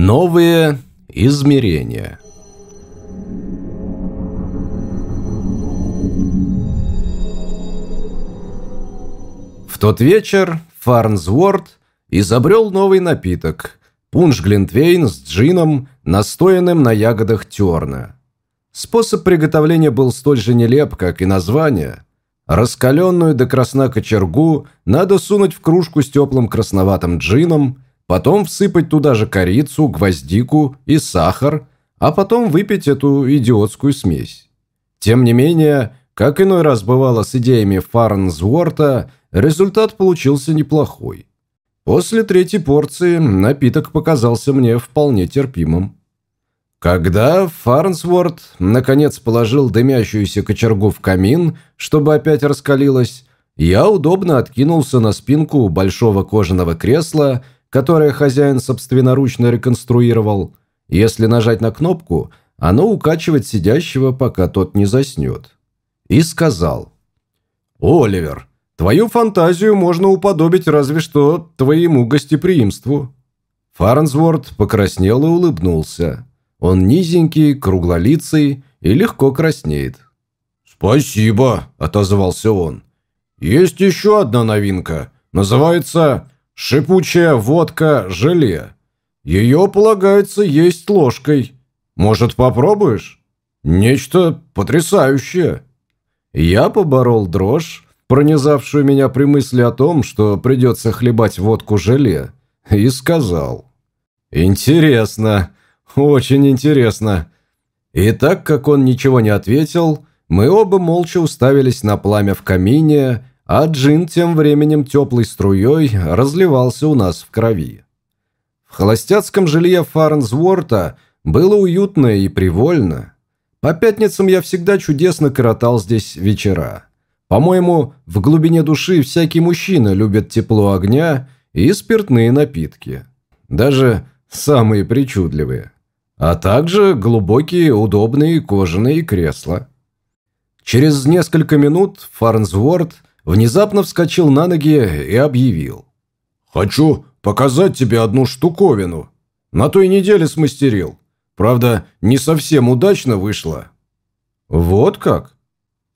Новые измерения. В тот вечер Фарнсворт изобрел новый напиток – пунш Глинтвейн с джином, настоянным на ягодах терна. Способ приготовления был столь же нелеп, как и название. Раскаленную до красна кочергу надо сунуть в кружку с теплым красноватым джином, потом всыпать туда же корицу, гвоздику и сахар, а потом выпить эту идиотскую смесь. Тем не менее, как иной раз бывало с идеями Фарнсворта, результат получился неплохой. После третьей порции напиток показался мне вполне терпимым. Когда Фарнсворт наконец положил дымящуюся кочергу в камин, чтобы опять раскалилась, я удобно откинулся на спинку большого кожаного кресла, которое хозяин собственноручно реконструировал. Если нажать на кнопку, оно укачивает сидящего, пока тот не заснет. И сказал. «Оливер, твою фантазию можно уподобить разве что твоему гостеприимству». Фарнсворт покраснел и улыбнулся. Он низенький, круглолицый и легко краснеет. «Спасибо», – отозвался он. «Есть еще одна новинка. Называется «Шипучая водка-желе». Ее полагается есть ложкой. Может, попробуешь? Нечто потрясающее». Я поборол дрожь, пронизавшую меня при мысли о том, что придется хлебать водку-желе, и сказал. «Интересно. «Очень интересно». И так как он ничего не ответил, мы оба молча уставились на пламя в камине, а джин тем временем теплой струей разливался у нас в крови. В холостяцком жилье Фарнсворта было уютно и привольно. По пятницам я всегда чудесно коротал здесь вечера. По-моему, в глубине души всякий мужчина любит тепло огня и спиртные напитки. Даже самые причудливые а также глубокие удобные кожаные кресла. Через несколько минут Фарнсворт внезапно вскочил на ноги и объявил. «Хочу показать тебе одну штуковину. На той неделе смастерил. Правда, не совсем удачно вышло». «Вот как?»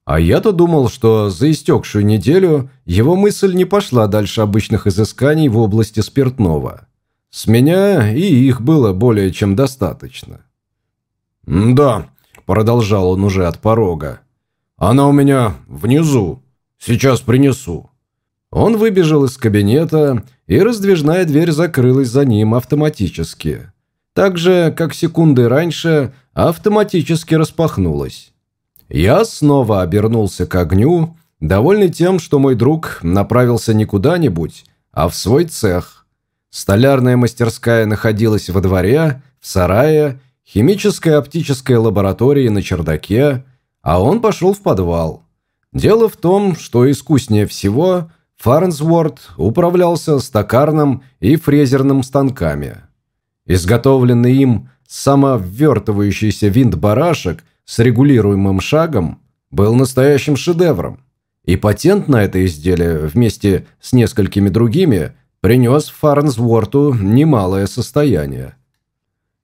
А я-то думал, что за истекшую неделю его мысль не пошла дальше обычных изысканий в области спиртного. С меня и их было более чем достаточно. «Да», – продолжал он уже от порога. «Она у меня внизу. Сейчас принесу». Он выбежал из кабинета, и раздвижная дверь закрылась за ним автоматически. Так же, как секунды раньше, автоматически распахнулась. Я снова обернулся к огню, довольный тем, что мой друг направился не куда-нибудь, а в свой цех – Столярная мастерская находилась во дворе, в сарае, химическая оптическая лаборатория на чердаке, а он пошел в подвал. Дело в том, что искуснее всего Фарнсворт управлялся стакарным и фрезерным станками. Изготовленный им самоввертывающийся винт-барашек с регулируемым шагом был настоящим шедевром. И патент на это изделие вместе с несколькими другими – принес Фарнсворту немалое состояние.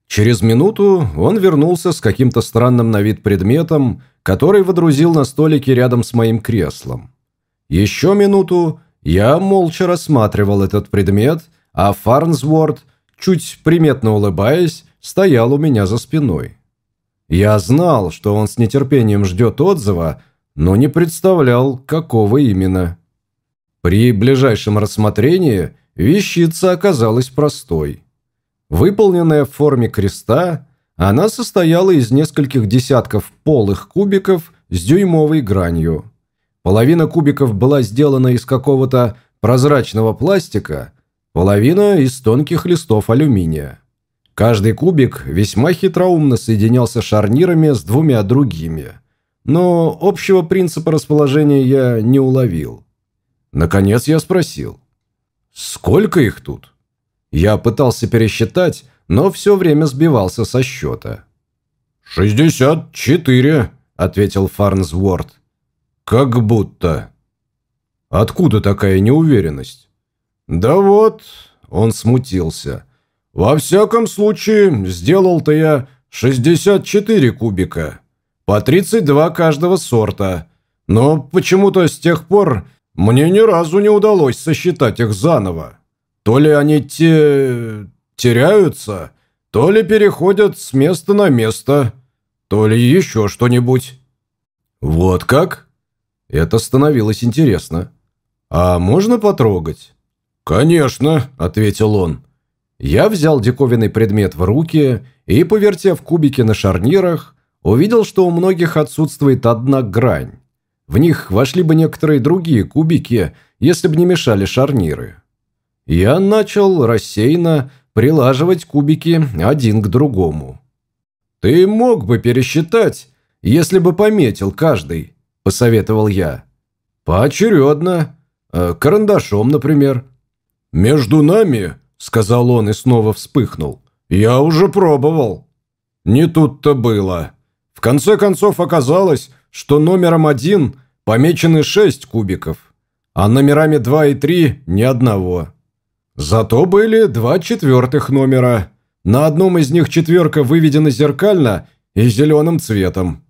Через минуту он вернулся с каким-то странным на вид предметом, который водрузил на столике рядом с моим креслом. Еще минуту я молча рассматривал этот предмет, а Фарнсворт, чуть приметно улыбаясь, стоял у меня за спиной. Я знал, что он с нетерпением ждет отзыва, но не представлял, какого именно. При ближайшем рассмотрении Вещица оказалась простой. Выполненная в форме креста, она состояла из нескольких десятков полых кубиков с дюймовой гранью. Половина кубиков была сделана из какого-то прозрачного пластика, половина из тонких листов алюминия. Каждый кубик весьма хитроумно соединялся шарнирами с двумя другими, но общего принципа расположения я не уловил. Наконец я спросил – Сколько их тут? Я пытался пересчитать, но все время сбивался со счета. «Шестьдесят четыре», — ответил Фарнсворт. «Как будто». «Откуда такая неуверенность?» «Да вот», — он смутился. Во всяком случае, сделал-то я 64 кубика. По 32 каждого сорта. Но почему-то с тех пор мне ни разу не удалось сосчитать их заново. То ли они те... теряются, то ли переходят с места на место, то ли еще что-нибудь. Вот как? Это становилось интересно. А можно потрогать? Конечно, ответил он. Я взял диковинный предмет в руки и, повертев кубики на шарнирах, увидел, что у многих отсутствует одна грань. В них вошли бы некоторые другие кубики, если бы не мешали шарниры. Я начал рассеянно прилаживать кубики один к другому. «Ты мог бы пересчитать, если бы пометил каждый», – посоветовал я. «Поочередно. Э, карандашом, например». «Между нами», – сказал он и снова вспыхнул, – «я уже пробовал». Не тут-то было. В конце концов оказалось, что номером один помечены шесть кубиков, а номерами два и три – ни одного. Зато были два четвертых номера. На одном из них четверка выведена зеркально и зеленым цветом.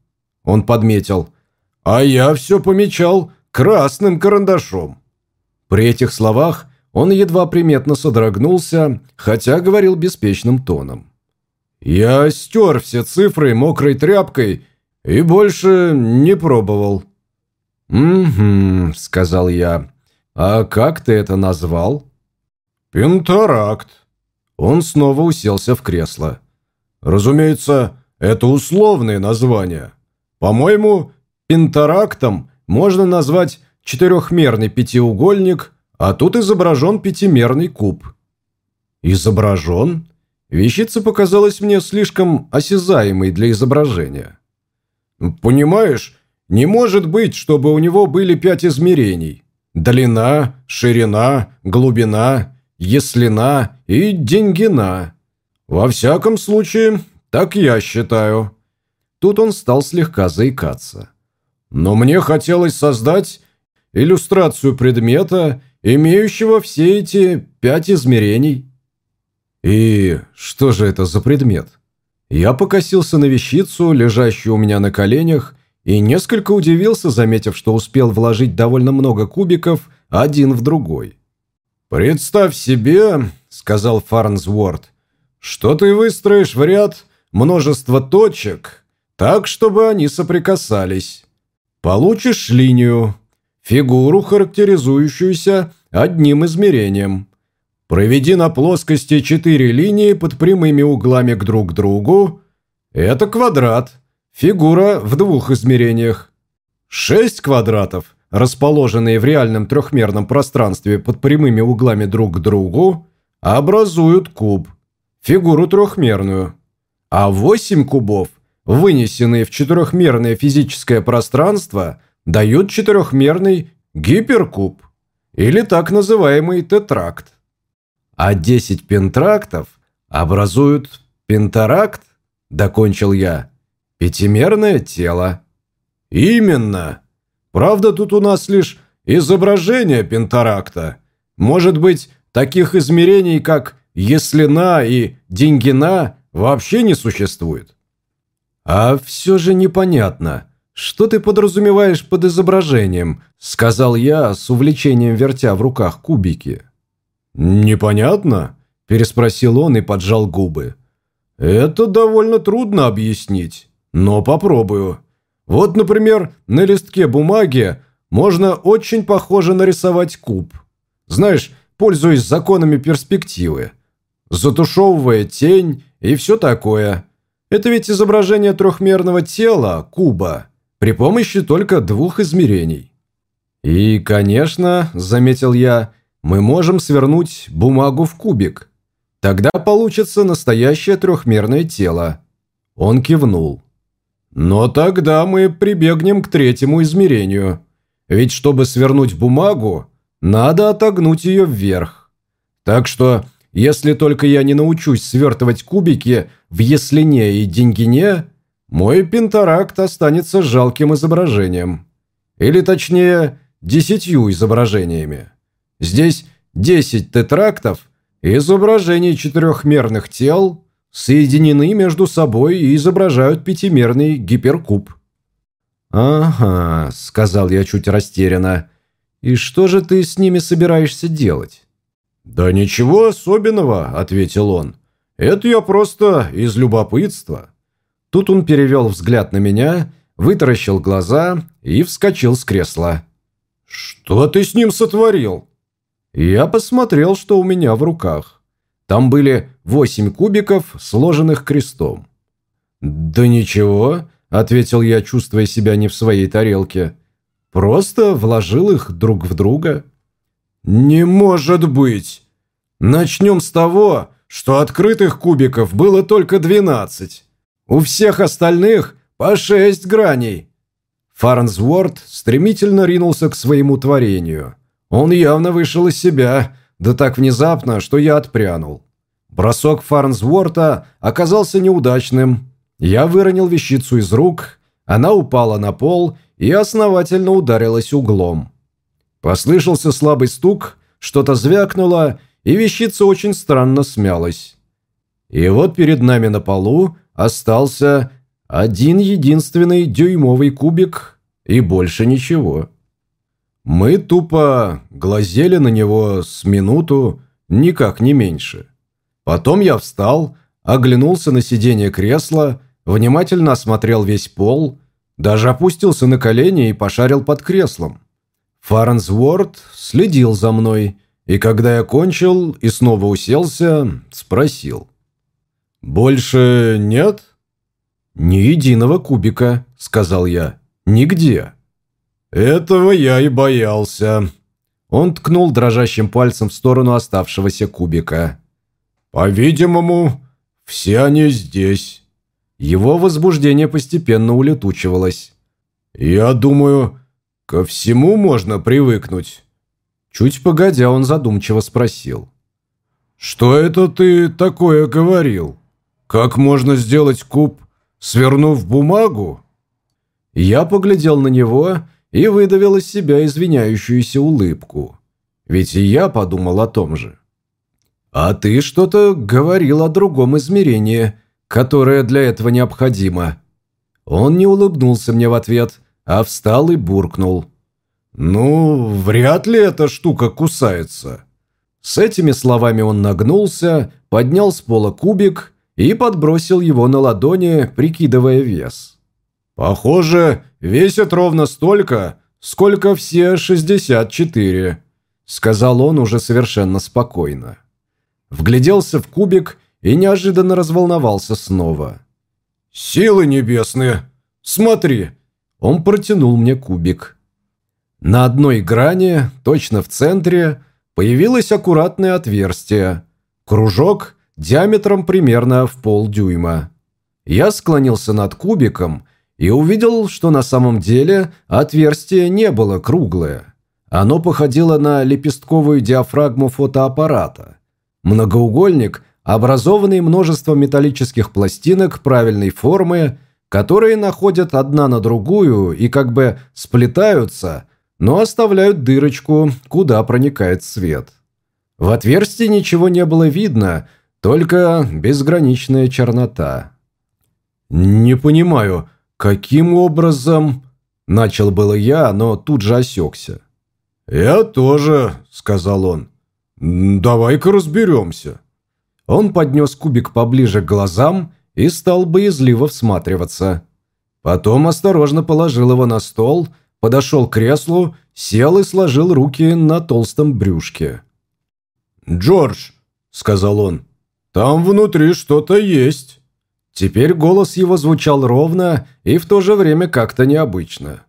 Он подметил. А я все помечал красным карандашом. При этих словах он едва приметно содрогнулся, хотя говорил беспечным тоном. Я стер все цифры мокрой тряпкой и больше не пробовал. «Угу», — сказал я. «А как ты это назвал?» «Пентаракт». Он снова уселся в кресло. «Разумеется, это условные названия. По-моему, пентарактом можно назвать четырехмерный пятиугольник, а тут изображен пятимерный куб». «Изображен?» Вещица показалась мне слишком осязаемой для изображения. «Понимаешь, не может быть, чтобы у него были пять измерений. Длина, ширина, глубина Еслина и Деньгина. Во всяком случае, так я считаю». Тут он стал слегка заикаться. «Но мне хотелось создать иллюстрацию предмета, имеющего все эти пять измерений». «И что же это за предмет?» Я покосился на вещицу, лежащую у меня на коленях, и несколько удивился, заметив, что успел вложить довольно много кубиков один в другой. «Представь себе, — сказал Фарнсворт, — что ты выстроишь в ряд множество точек, так, чтобы они соприкасались. Получишь линию, фигуру, характеризующуюся одним измерением. Проведи на плоскости четыре линии под прямыми углами к друг другу. Это квадрат, фигура в двух измерениях. Шесть квадратов — расположенные в реальном трехмерном пространстве под прямыми углами друг к другу, образуют куб, фигуру трехмерную. А восемь кубов, вынесенные в четырехмерное физическое пространство, дают четырехмерный гиперкуб, или так называемый тетракт. А десять пентрактов образуют пентаракт, докончил я, пятимерное тело. Именно. Правда, тут у нас лишь изображение пентаракта. Может быть, таких измерений, как Еслина и Деньгина, вообще не существует? А все же непонятно, что ты подразумеваешь под изображением, сказал я с увлечением вертя в руках кубики. Непонятно? Переспросил он и поджал губы. Это довольно трудно объяснить, но попробую. Вот, например, на листке бумаги можно очень похоже нарисовать куб. Знаешь, пользуясь законами перспективы. Затушевывая тень и все такое. Это ведь изображение трехмерного тела, куба, при помощи только двух измерений. И, конечно, заметил я, мы можем свернуть бумагу в кубик. Тогда получится настоящее трехмерное тело. Он кивнул. Но тогда мы прибегнем к третьему измерению. Ведь чтобы свернуть бумагу, надо отогнуть ее вверх. Так что, если только я не научусь свертывать кубики в Еслине и Деньгине, мой пентаракт останется жалким изображением. Или точнее, десятью изображениями. Здесь десять тетрактов, Изображения четырехмерных тел соединены между собой и изображают пятимерный гиперкуб. «Ага», — сказал я чуть растерянно. «И что же ты с ними собираешься делать?» «Да ничего особенного», — ответил он. «Это я просто из любопытства». Тут он перевел взгляд на меня, вытаращил глаза и вскочил с кресла. «Что ты с ним сотворил?» Я посмотрел, что у меня в руках. Там были восемь кубиков, сложенных крестом. «Да ничего», — ответил я, чувствуя себя не в своей тарелке. «Просто вложил их друг в друга». «Не может быть! Начнем с того, что открытых кубиков было только двенадцать. У всех остальных по шесть граней». Фарнсворд стремительно ринулся к своему творению. Он явно вышел из себя, да так внезапно, что я отпрянул. Бросок Фарнсворта оказался неудачным. Я выронил вещицу из рук, она упала на пол и основательно ударилась углом. Послышался слабый стук, что-то звякнуло, и вещица очень странно смялась. И вот перед нами на полу остался один единственный дюймовый кубик и больше ничего. Мы тупо глазели на него с минуту, никак не меньше. Потом я встал, оглянулся на сиденье кресла, внимательно осмотрел весь пол, даже опустился на колени и пошарил под креслом. Фарнсворд следил за мной, и когда я кончил и снова уселся, спросил. «Больше нет?» «Ни единого кубика», — сказал я. «Нигде». «Этого я и боялся». Он ткнул дрожащим пальцем в сторону оставшегося кубика. «По-видимому, все они здесь». Его возбуждение постепенно улетучивалось. «Я думаю, ко всему можно привыкнуть». Чуть погодя, он задумчиво спросил. «Что это ты такое говорил? Как можно сделать куб, свернув бумагу?» Я поглядел на него и выдавил из себя извиняющуюся улыбку. Ведь и я подумал о том же. «А ты что-то говорил о другом измерении, которое для этого необходимо». Он не улыбнулся мне в ответ, а встал и буркнул. «Ну, вряд ли эта штука кусается». С этими словами он нагнулся, поднял с пола кубик и подбросил его на ладони, прикидывая вес. «Похоже, весит ровно столько, сколько все 64», — сказал он уже совершенно спокойно. Вгляделся в кубик и неожиданно разволновался снова. «Силы небесные! Смотри!» Он протянул мне кубик. На одной грани, точно в центре, появилось аккуратное отверстие. Кружок диаметром примерно в полдюйма. Я склонился над кубиком и увидел, что на самом деле отверстие не было круглое. Оно походило на лепестковую диафрагму фотоаппарата. Многоугольник, образованный множеством металлических пластинок правильной формы, которые находят одна на другую и как бы сплетаются, но оставляют дырочку, куда проникает свет. В отверстии ничего не было видно, только безграничная чернота. «Не понимаю», «Каким образом?» – начал было я, но тут же осекся. «Я тоже», – сказал он. «Давай-ка разберемся». Он поднес кубик поближе к глазам и стал боязливо всматриваться. Потом осторожно положил его на стол, подошел к креслу, сел и сложил руки на толстом брюшке. «Джордж», – сказал он, – «там внутри что-то есть». Теперь голос его звучал ровно и в то же время как-то необычно.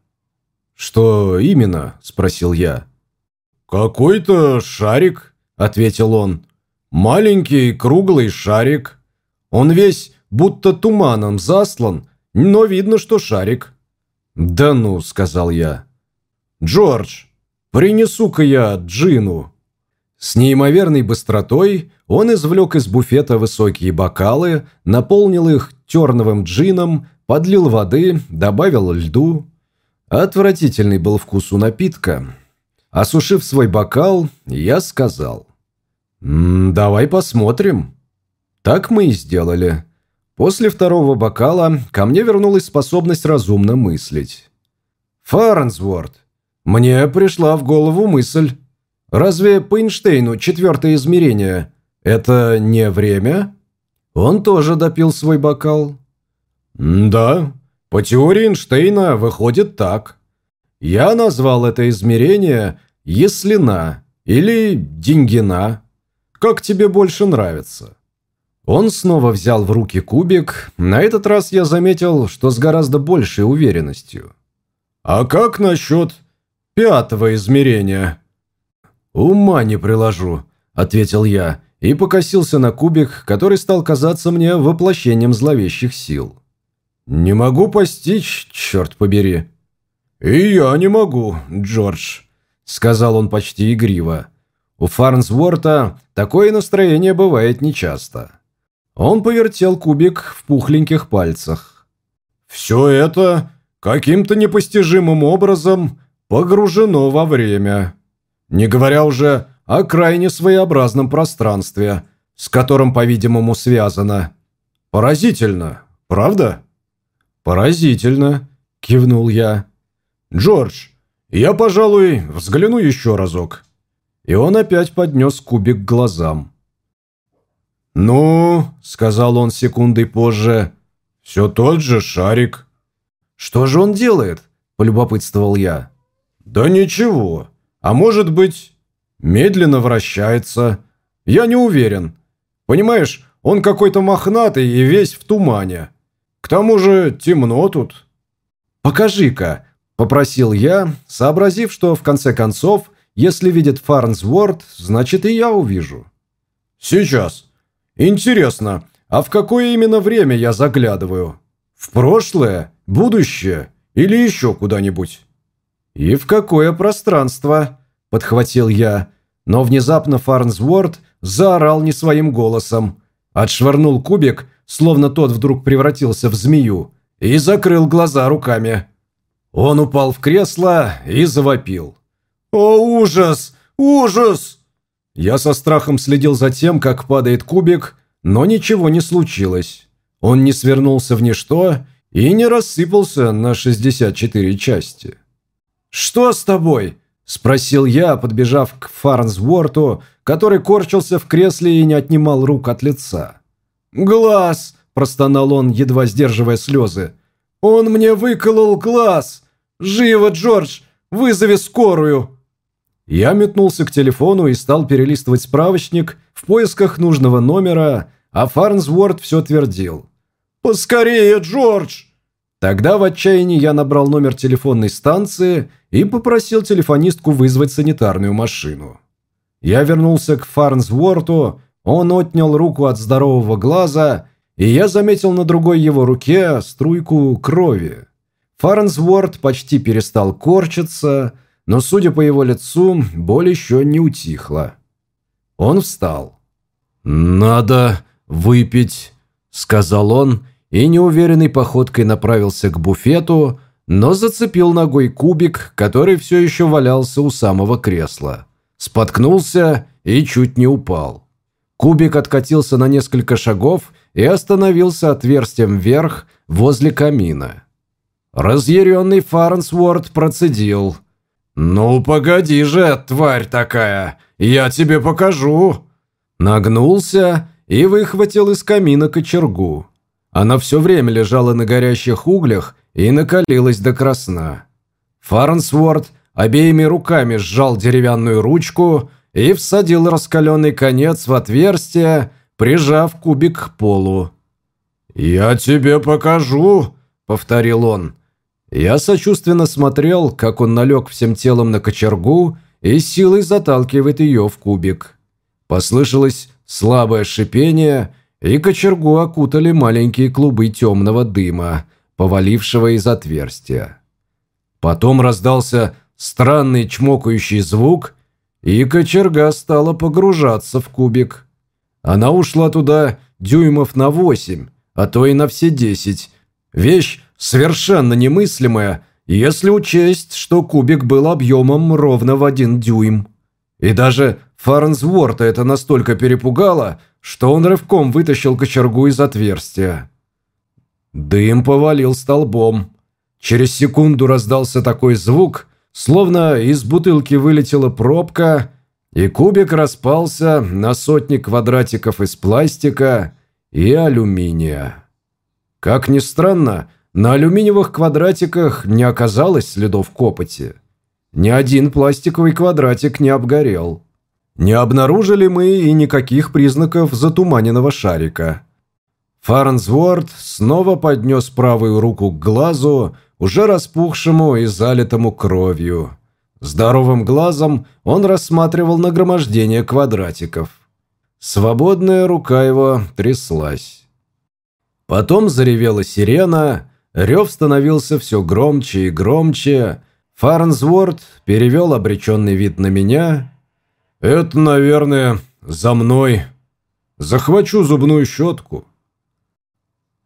«Что именно?» – спросил я. «Какой-то шарик», – ответил он. «Маленький круглый шарик. Он весь будто туманом заслан, но видно, что шарик». «Да ну», – сказал я. «Джордж, принесу-ка я Джину». С неимоверной быстротой он извлек из буфета высокие бокалы, наполнил их терновым джином, подлил воды, добавил льду. Отвратительный был вкус у напитка. Осушив свой бокал, я сказал. «Давай посмотрим». Так мы и сделали. После второго бокала ко мне вернулась способность разумно мыслить. «Фарнсворт, мне пришла в голову мысль. Разве по Эйнштейну четвертое измерение – это не время?» Он тоже допил свой бокал. «Да, по теории Эйнштейна выходит так. Я назвал это измерение «еслина» или «деньгина». Как тебе больше нравится?» Он снова взял в руки кубик. На этот раз я заметил, что с гораздо большей уверенностью. «А как насчет пятого измерения?» «Ума не приложу», – ответил я и покосился на кубик, который стал казаться мне воплощением зловещих сил. «Не могу постичь, черт побери». «И я не могу, Джордж», – сказал он почти игриво. У Фарнсворта такое настроение бывает нечасто. Он повертел кубик в пухленьких пальцах. «Все это каким-то непостижимым образом погружено во время. Не говоря уже о крайне своеобразном пространстве, с которым, по-видимому, связано. Поразительно, правда?» «Поразительно», – кивнул я. «Джордж, я, пожалуй, взгляну еще разок». И он опять поднес кубик к глазам. «Ну», – сказал он секундой позже, – «все тот же шарик». «Что же он делает?» – полюбопытствовал я. «Да ничего. А может быть, медленно вращается. Я не уверен. Понимаешь, он какой-то мохнатый и весь в тумане. К тому же темно тут». «Покажи-ка», – попросил я, сообразив, что в конце концов, если видит Фарнсворд, значит и я увижу. «Сейчас. Интересно, а в какое именно время я заглядываю? В прошлое, будущее или еще куда-нибудь?» «И в какое пространство?» – подхватил я. Но внезапно Фарнсворд заорал не своим голосом. Отшвырнул кубик, словно тот вдруг превратился в змею, и закрыл глаза руками. Он упал в кресло и завопил. «О, ужас! Ужас!» Я со страхом следил за тем, как падает кубик, но ничего не случилось. Он не свернулся в ничто и не рассыпался на 64 части. «Что с тобой?» – спросил я, подбежав к Фарнсворту, который корчился в кресле и не отнимал рук от лица. «Глаз!» – простонал он, едва сдерживая слезы. «Он мне выколол глаз! Живо, Джордж! Вызови скорую!» Я метнулся к телефону и стал перелистывать справочник в поисках нужного номера, а Фарнсворт все твердил. «Поскорее, Джордж!» Тогда в отчаянии я набрал номер телефонной станции и попросил телефонистку вызвать санитарную машину. Я вернулся к Фарнсворту, он отнял руку от здорового глаза, и я заметил на другой его руке струйку крови. Фарнсворт почти перестал корчиться, но, судя по его лицу, боль еще не утихла. Он встал. «Надо выпить», – сказал он, и неуверенной походкой направился к буфету, но зацепил ногой кубик, который все еще валялся у самого кресла. Споткнулся и чуть не упал. Кубик откатился на несколько шагов и остановился отверстием вверх возле камина. Разъяренный Фарнсворд процедил. «Ну, погоди же, тварь такая, я тебе покажу!» Нагнулся и выхватил из камина кочергу. Она все время лежала на горящих углях и накалилась до красна. Фарнсворд обеими руками сжал деревянную ручку и всадил раскаленный конец в отверстие, прижав кубик к полу. «Я тебе покажу», — повторил он. Я сочувственно смотрел, как он налег всем телом на кочергу и силой заталкивает ее в кубик. Послышалось слабое шипение, и кочергу окутали маленькие клубы темного дыма, повалившего из отверстия. Потом раздался странный чмокающий звук, и кочерга стала погружаться в кубик. Она ушла туда дюймов на восемь, а то и на все десять. Вещь совершенно немыслимая, если учесть, что кубик был объемом ровно в один дюйм. И даже Фарнсворта это настолько перепугало, что он рывком вытащил кочергу из отверстия. Дым повалил столбом. Через секунду раздался такой звук, словно из бутылки вылетела пробка, и кубик распался на сотни квадратиков из пластика и алюминия. Как ни странно, на алюминиевых квадратиках не оказалось следов копоти. Ни один пластиковый квадратик не обгорел. Не обнаружили мы и никаких признаков затуманенного шарика. Фарнсворд снова поднес правую руку к глазу, уже распухшему и залитому кровью. Здоровым глазом он рассматривал нагромождение квадратиков. Свободная рука его тряслась. Потом заревела сирена, рев становился все громче и громче. Фарнсворд перевел обреченный вид на меня. «Это, наверное, за мной. Захвачу зубную щетку».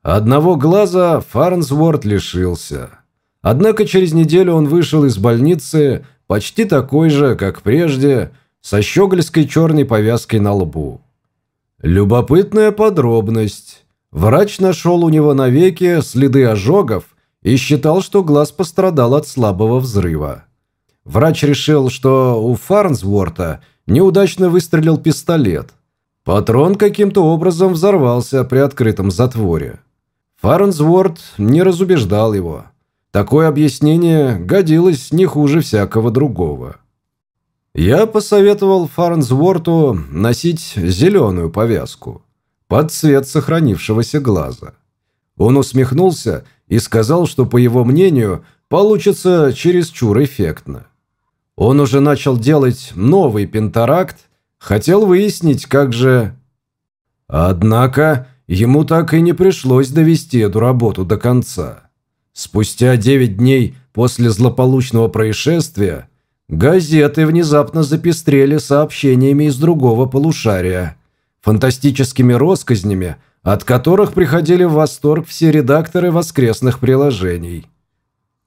Одного глаза Фарнсворд лишился. Однако через неделю он вышел из больницы почти такой же, как прежде, со щегольской черной повязкой на лбу. Любопытная подробность. Врач нашел у него навеки следы ожогов и считал, что глаз пострадал от слабого взрыва. Врач решил, что у Фарнсворта неудачно выстрелил пистолет. Патрон каким-то образом взорвался при открытом затворе. Фарнсворт не разубеждал его. Такое объяснение годилось не хуже всякого другого. Я посоветовал Фарнсворту носить зеленую повязку под цвет сохранившегося глаза. Он усмехнулся и сказал, что, по его мнению, получится чересчур эффектно. Он уже начал делать новый пентаракт, хотел выяснить, как же... Однако ему так и не пришлось довести эту работу до конца. Спустя 9 дней после злополучного происшествия газеты внезапно запестрели сообщениями из другого полушария, фантастическими россказнями, от которых приходили в восторг все редакторы воскресных приложений.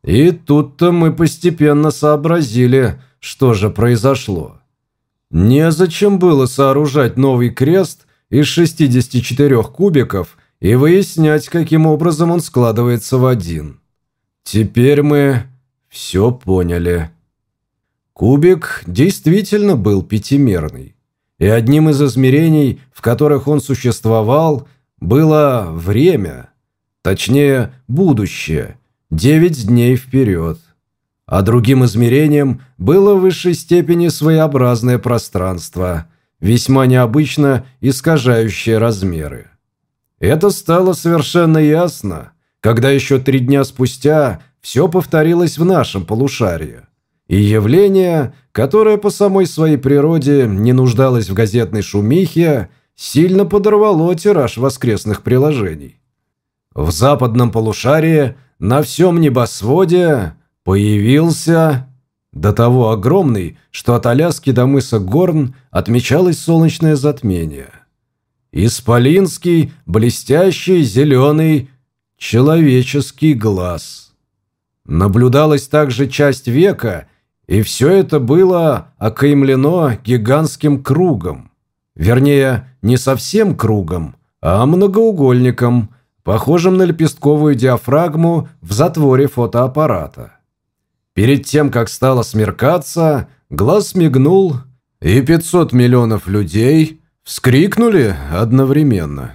И тут-то мы постепенно сообразили, что же произошло. Незачем было сооружать новый крест из 64 кубиков – и выяснять, каким образом он складывается в один. Теперь мы все поняли. Кубик действительно был пятимерный, и одним из измерений, в которых он существовал, было время, точнее, будущее, девять дней вперед. А другим измерением было в высшей степени своеобразное пространство, весьма необычно искажающее размеры. Это стало совершенно ясно, когда еще три дня спустя все повторилось в нашем полушарии. И явление, которое по самой своей природе не нуждалось в газетной шумихе, сильно подорвало тираж воскресных приложений. В западном полушарии на всем небосводе появился до того огромный, что от Аляски до мыса Горн отмечалось солнечное затмение – Исполинский, блестящий, зеленый, человеческий глаз. Наблюдалась также часть века, и все это было окаймлено гигантским кругом. Вернее, не совсем кругом, а многоугольником, похожим на лепестковую диафрагму в затворе фотоаппарата. Перед тем, как стало смеркаться, глаз мигнул, и 500 миллионов людей – Вскрикнули одновременно.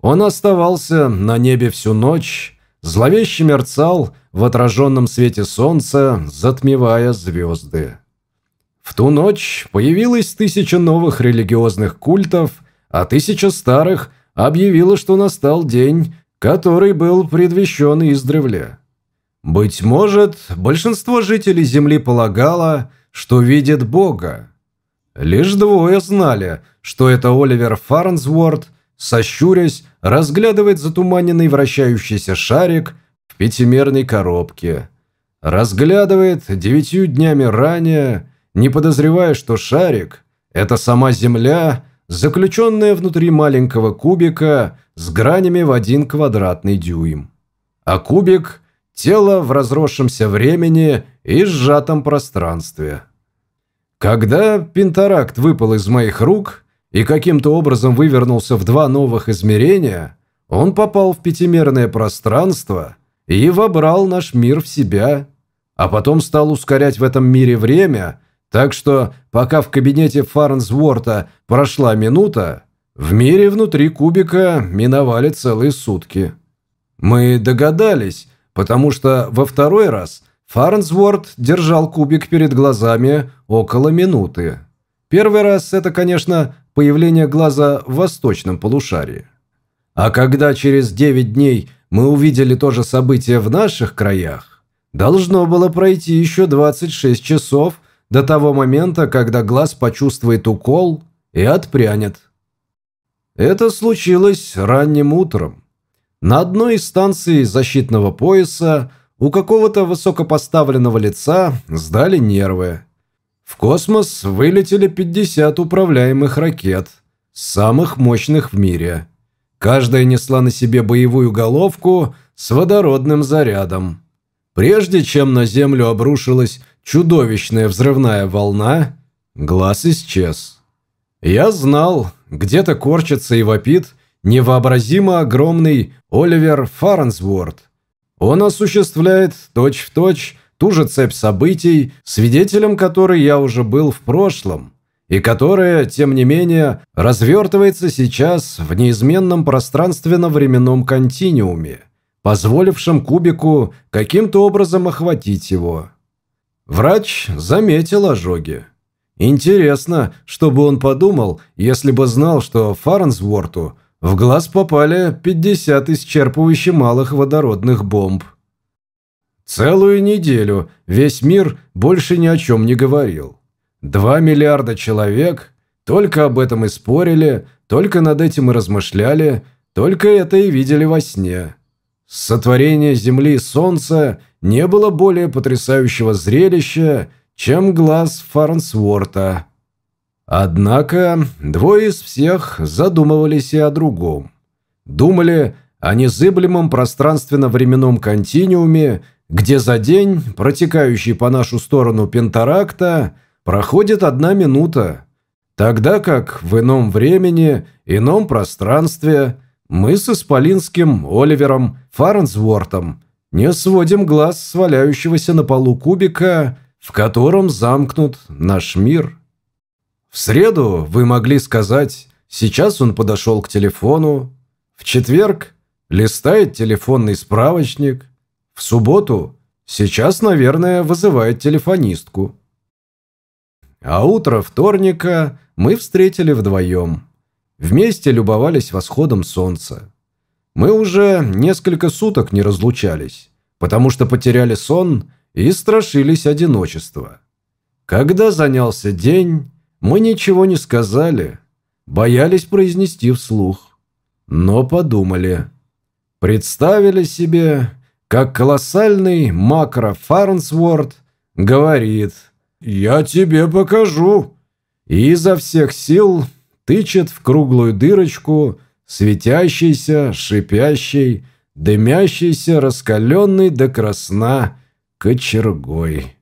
Он оставался на небе всю ночь, зловеще мерцал в отраженном свете солнца, затмевая звезды. В ту ночь появилось тысяча новых религиозных культов, а тысяча старых объявила, что настал день, который был предвещен издревле. Быть может, большинство жителей Земли полагало, что видит Бога, Лишь двое знали, что это Оливер Фарнсворт, сощурясь, разглядывает затуманенный вращающийся шарик в пятимерной коробке. Разглядывает девятью днями ранее, не подозревая, что шарик – это сама Земля, заключенная внутри маленького кубика с гранями в один квадратный дюйм. А кубик – тело в разросшемся времени и сжатом пространстве – Когда пентаракт выпал из моих рук и каким-то образом вывернулся в два новых измерения, он попал в пятимерное пространство и вобрал наш мир в себя, а потом стал ускорять в этом мире время, так что пока в кабинете Фарнсворта прошла минута, в мире внутри кубика миновали целые сутки. Мы догадались, потому что во второй раз – Фарнсворт держал кубик перед глазами около минуты. Первый раз это, конечно, появление глаза в восточном полушарии. А когда через 9 дней мы увидели то же событие в наших краях, должно было пройти еще 26 часов до того момента, когда глаз почувствует укол и отпрянет. Это случилось ранним утром. На одной из станций защитного пояса у какого-то высокопоставленного лица сдали нервы. В космос вылетели 50 управляемых ракет, самых мощных в мире. Каждая несла на себе боевую головку с водородным зарядом. Прежде чем на Землю обрушилась чудовищная взрывная волна, глаз исчез. Я знал, где-то корчится и вопит невообразимо огромный Оливер Фарнсворт – он осуществляет точь-в-точь точь ту же цепь событий, свидетелем которой я уже был в прошлом, и которая, тем не менее, развертывается сейчас в неизменном пространственно-временном континууме, позволившем кубику каким-то образом охватить его. Врач заметил ожоги. Интересно, что бы он подумал, если бы знал, что Фарнсворту в глаз попали 50 исчерпывающе малых водородных бомб. Целую неделю весь мир больше ни о чем не говорил. Два миллиарда человек только об этом и спорили, только над этим и размышляли, только это и видели во сне. Сотворение Земли и Солнца не было более потрясающего зрелища, чем глаз Фарнсворта. Однако двое из всех задумывались и о другом. Думали о незыблемом пространственно-временном континууме, где за день, протекающий по нашу сторону пентаракта, проходит одна минута, тогда как в ином времени, ином пространстве мы с исполинским Оливером Фарнсвортом не сводим глаз с валяющегося на полу кубика, в котором замкнут наш мир». В среду вы могли сказать, сейчас он подошел к телефону. В четверг листает телефонный справочник. В субботу сейчас, наверное, вызывает телефонистку. А утро вторника мы встретили вдвоем. Вместе любовались восходом солнца. Мы уже несколько суток не разлучались, потому что потеряли сон и страшились одиночества. Когда занялся день, мы ничего не сказали, боялись произнести вслух, но подумали. Представили себе, как колоссальный макро Фарнсворд говорит «Я тебе покажу!» и изо всех сил тычет в круглую дырочку светящийся, шипящий, дымящийся, раскаленный до красна кочергой.